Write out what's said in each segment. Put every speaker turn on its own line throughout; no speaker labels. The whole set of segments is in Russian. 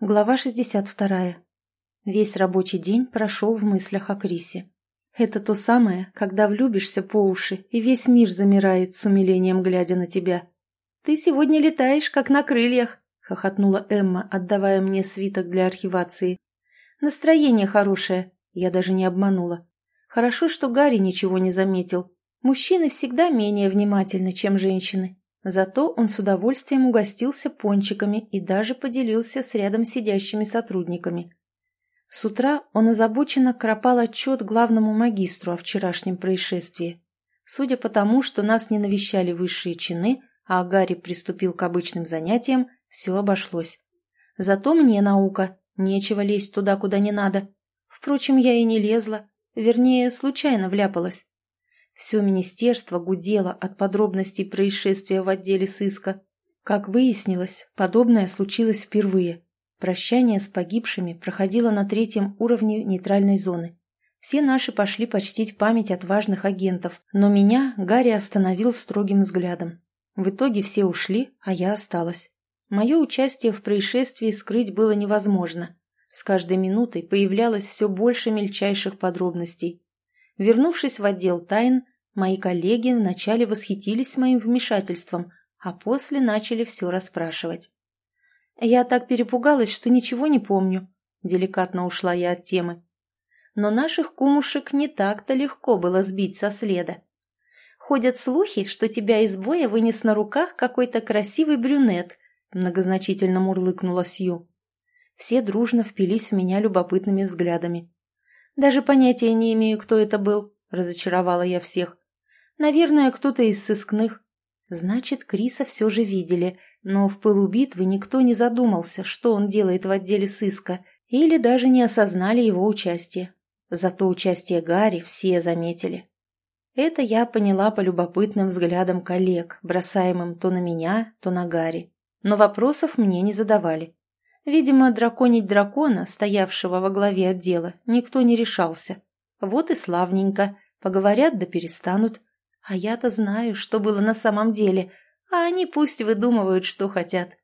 Глава 62. Весь рабочий день прошел в мыслях о Крисе. Это то самое, когда влюбишься по уши, и весь мир замирает с умилением, глядя на тебя. «Ты сегодня летаешь, как на крыльях», — хохотнула Эмма, отдавая мне свиток для архивации. «Настроение хорошее», — я даже не обманула. «Хорошо, что Гарри ничего не заметил. Мужчины всегда менее внимательны, чем женщины». Зато он с удовольствием угостился пончиками и даже поделился с рядом сидящими сотрудниками. С утра он озабоченно кропал отчет главному магистру о вчерашнем происшествии. Судя по тому, что нас не навещали высшие чины, а Гарри приступил к обычным занятиям, все обошлось. Зато мне наука, нечего лезть туда, куда не надо. Впрочем, я и не лезла, вернее, случайно вляпалась. Все министерство гудело от подробностей происшествия в отделе сыска. Как выяснилось, подобное случилось впервые. Прощание с погибшими проходило на третьем уровне нейтральной зоны. Все наши пошли почтить память отважных агентов, но меня Гарри остановил строгим взглядом. В итоге все ушли, а я осталась. Мое участие в происшествии скрыть было невозможно. С каждой минутой появлялось все больше мельчайших подробностей. Вернувшись в отдел тайн, мои коллеги вначале восхитились моим вмешательством, а после начали все расспрашивать. Я так перепугалась, что ничего не помню. Деликатно ушла я от темы. Но наших кумушек не так-то легко было сбить со следа. Ходят слухи, что тебя из боя вынес на руках какой-то красивый брюнет, многозначительно мурлыкнула Сью. Все дружно впились в меня любопытными взглядами. «Даже понятия не имею, кто это был», — разочаровала я всех. «Наверное, кто-то из сыскных». Значит, Криса все же видели, но в пылу битвы никто не задумался, что он делает в отделе сыска, или даже не осознали его участие. Зато участие Гарри все заметили. Это я поняла по любопытным взглядам коллег, бросаемым то на меня, то на Гарри. Но вопросов мне не задавали. Видимо, драконить дракона, стоявшего во главе отдела, никто не решался. Вот и славненько. Поговорят да перестанут. А я-то знаю, что было на самом деле, а они пусть выдумывают, что хотят.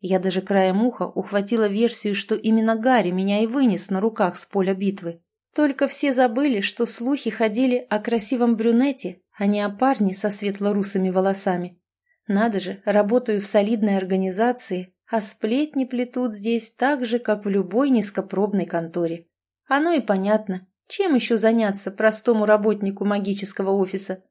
Я даже краем уха ухватила версию, что именно Гарри меня и вынес на руках с поля битвы. Только все забыли, что слухи ходили о красивом брюнете, а не о парне со светло-русыми волосами. Надо же, работаю в солидной организации, а сплетни плетут здесь так же, как в любой низкопробной конторе. Оно и понятно. Чем еще заняться простому работнику магического офиса?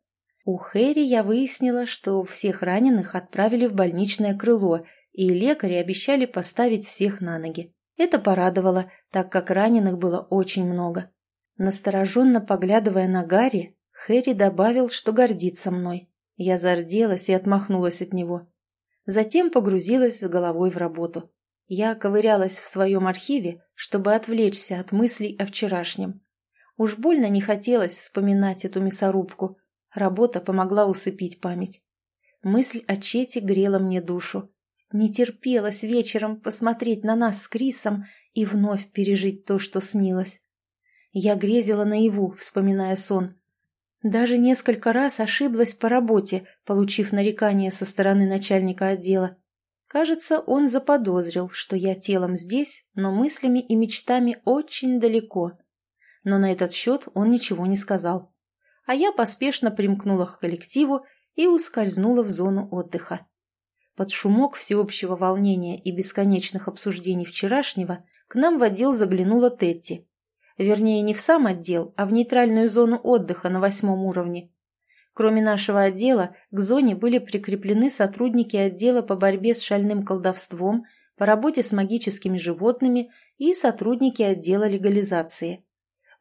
У Хэри я выяснила, что всех раненых отправили в больничное крыло, и лекари обещали поставить всех на ноги. Это порадовало, так как раненых было очень много. Настороженно поглядывая на Гарри, Хэри добавил, что гордится мной. Я зарделась и отмахнулась от него. Затем погрузилась с головой в работу. Я ковырялась в своем архиве, чтобы отвлечься от мыслей о вчерашнем. Уж больно не хотелось вспоминать эту мясорубку. Работа помогла усыпить память. Мысль о Чете грела мне душу. Не терпелось вечером посмотреть на нас с Крисом и вновь пережить то, что снилось. Я грезила наяву, вспоминая сон. Даже несколько раз ошиблась по работе, получив нарекание со стороны начальника отдела. Кажется, он заподозрил, что я телом здесь, но мыслями и мечтами очень далеко. Но на этот счет он ничего не сказал. А я поспешно примкнула к коллективу и ускользнула в зону отдыха. Под шумок всеобщего волнения и бесконечных обсуждений вчерашнего к нам в отдел заглянула Тетти. Вернее, не в сам отдел, а в нейтральную зону отдыха на восьмом уровне. Кроме нашего отдела, к зоне были прикреплены сотрудники отдела по борьбе с шальным колдовством, по работе с магическими животными и сотрудники отдела легализации.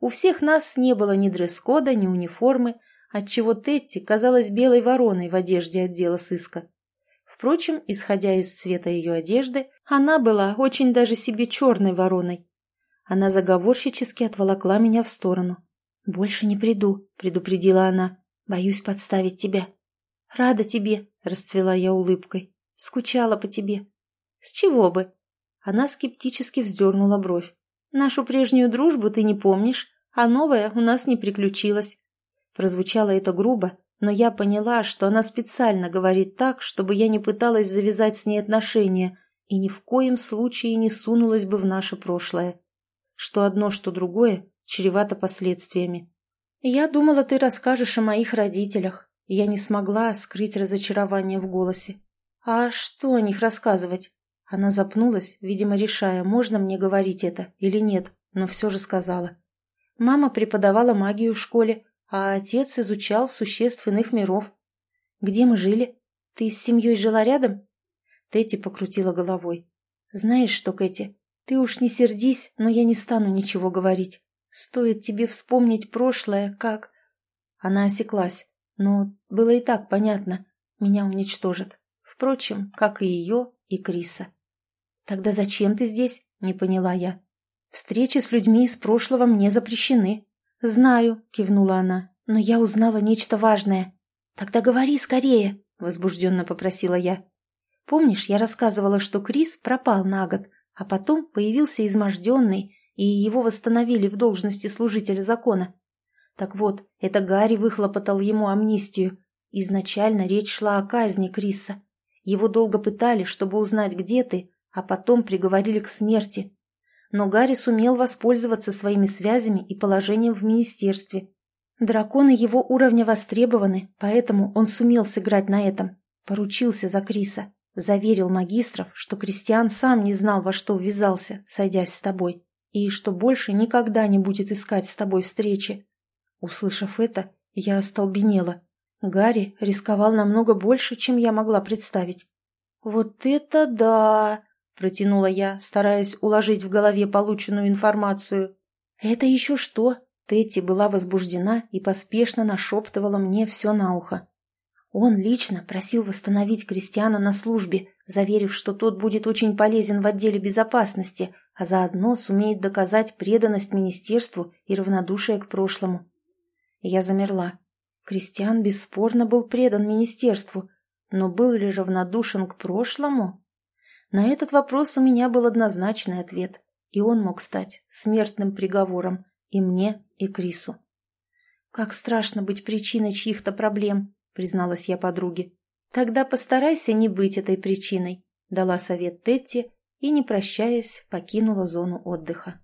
У всех нас не было ни дресс-кода, ни униформы, отчего Тетти казалась белой вороной в одежде отдела сыска. Впрочем, исходя из цвета ее одежды, она была очень даже себе черной вороной, она заговорщически отволокла меня в сторону. «Больше не приду», — предупредила она. «Боюсь подставить тебя». «Рада тебе», — расцвела я улыбкой. «Скучала по тебе». «С чего бы?» Она скептически вздернула бровь. «Нашу прежнюю дружбу ты не помнишь, а новая у нас не приключилась». Прозвучало это грубо, но я поняла, что она специально говорит так, чтобы я не пыталась завязать с ней отношения, и ни в коем случае не сунулась бы в наше прошлое. Что одно, что другое чревато последствиями. «Я думала, ты расскажешь о моих родителях». Я не смогла скрыть разочарование в голосе. «А что о них рассказывать?» Она запнулась, видимо, решая, можно мне говорить это или нет, но все же сказала. Мама преподавала магию в школе, а отец изучал существ иных миров. «Где мы жили? Ты с семьей жила рядом?» Тетти покрутила головой. «Знаешь что, Кэти, ты уж не сердись, но я не стану ничего говорить. Стоит тебе вспомнить прошлое, как...» Она осеклась, но было и так понятно. Меня уничтожат. Впрочем, как и ее, и Криса. «Тогда зачем ты здесь?» — не поняла я. «Встречи с людьми из прошлого мне запрещены». «Знаю», — кивнула она, — «но я узнала нечто важное». «Тогда говори скорее», — возбужденно попросила я. «Помнишь, я рассказывала, что Крис пропал на год, а потом появился изможденный, и его восстановили в должности служителя закона? Так вот, это Гарри выхлопотал ему амнистию. Изначально речь шла о казни Криса. Его долго пытали, чтобы узнать, где ты, а потом приговорили к смерти. Но Гарри сумел воспользоваться своими связями и положением в министерстве. Драконы его уровня востребованы, поэтому он сумел сыграть на этом. Поручился за Криса. Заверил магистров, что Кристиан сам не знал, во что ввязался, сойдясь с тобой, и что больше никогда не будет искать с тобой встречи. Услышав это, я остолбенела. Гарри рисковал намного больше, чем я могла представить. «Вот это да!» Протянула я, стараясь уложить в голове полученную информацию. «Это еще что?» Тетти была возбуждена и поспешно нашептывала мне все на ухо. Он лично просил восстановить Кристиана на службе, заверив, что тот будет очень полезен в отделе безопасности, а заодно сумеет доказать преданность министерству и равнодушие к прошлому. Я замерла. Кристиан бесспорно был предан министерству, но был ли равнодушен к прошлому? На этот вопрос у меня был однозначный ответ, и он мог стать смертным приговором и мне, и Крису. «Как страшно быть причиной чьих-то проблем», — призналась я подруге. «Тогда постарайся не быть этой причиной», — дала совет Тетти и, не прощаясь, покинула зону отдыха.